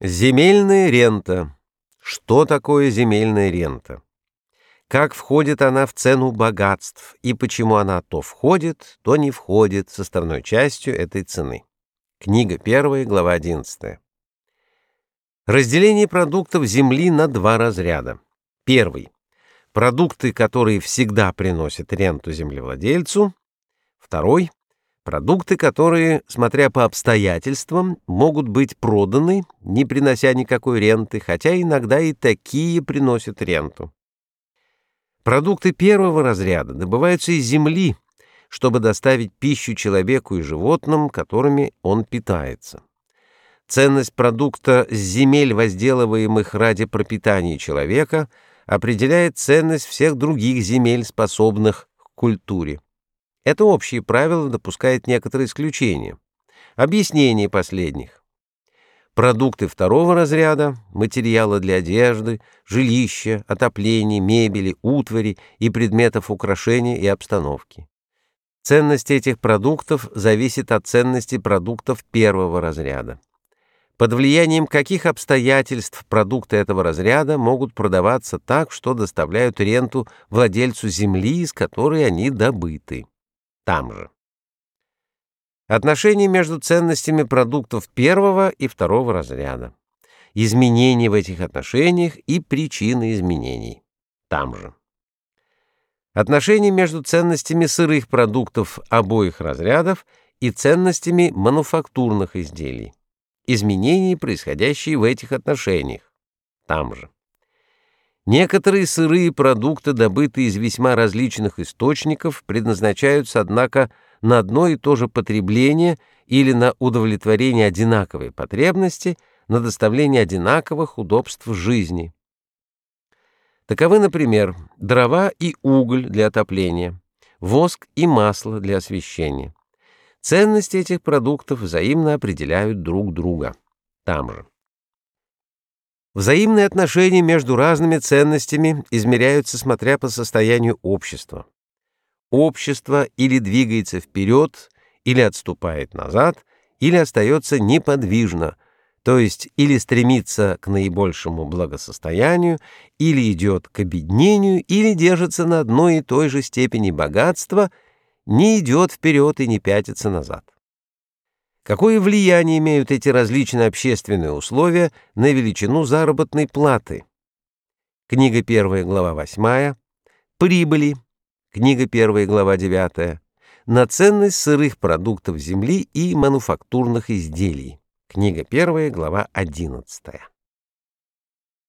Земельная рента. Что такое земельная рента? Как входит она в цену богатств и почему она то входит, то не входит составной частью этой цены? Книга 1, глава 11. Разделение продуктов земли на два разряда. Первый продукты, которые всегда приносят ренту землевладельцу. Второй Продукты, которые, смотря по обстоятельствам, могут быть проданы, не принося никакой ренты, хотя иногда и такие приносят ренту. Продукты первого разряда добываются из земли, чтобы доставить пищу человеку и животным, которыми он питается. Ценность продукта с земель, возделываемых ради пропитания человека, определяет ценность всех других земель, способных к культуре. Это общие правила допускает некоторые исключения. Объяснение последних. Продукты второго разряда, материалы для одежды, жилища, отопления, мебели, утвари и предметов украшения и обстановки. Ценность этих продуктов зависит от ценности продуктов первого разряда. Под влиянием каких обстоятельств продукты этого разряда могут продаваться так, что доставляют ренту владельцу земли, из которой они добыты там же. Отношения между ценностями продуктов первого и второго разряда. Изменения в этих отношениях и причины изменений. Там же. Отношения между ценностями сырых продуктов обоих разрядов и ценностями мануфактурных изделий. Изменения, происходящие в этих отношениях. Там же. Некоторые сырые продукты, добытые из весьма различных источников, предназначаются, однако, на одно и то же потребление или на удовлетворение одинаковой потребности, на доставление одинаковых удобств жизни. Таковы, например, дрова и уголь для отопления, воск и масло для освещения. Ценности этих продуктов взаимно определяют друг друга. Там же. Взаимные отношения между разными ценностями измеряются смотря по состоянию общества. Общество или двигается вперед, или отступает назад, или остается неподвижно, то есть или стремится к наибольшему благосостоянию, или идет к обеднению, или держится на одной и той же степени богатства, не идет вперед и не пятится назад. Какое влияние имеют эти различные общественные условия на величину заработной платы? Книга 1, глава 8. Прибыли. Книга 1, глава 9. На ценность сырых продуктов земли и мануфактурных изделий. Книга 1, глава 11.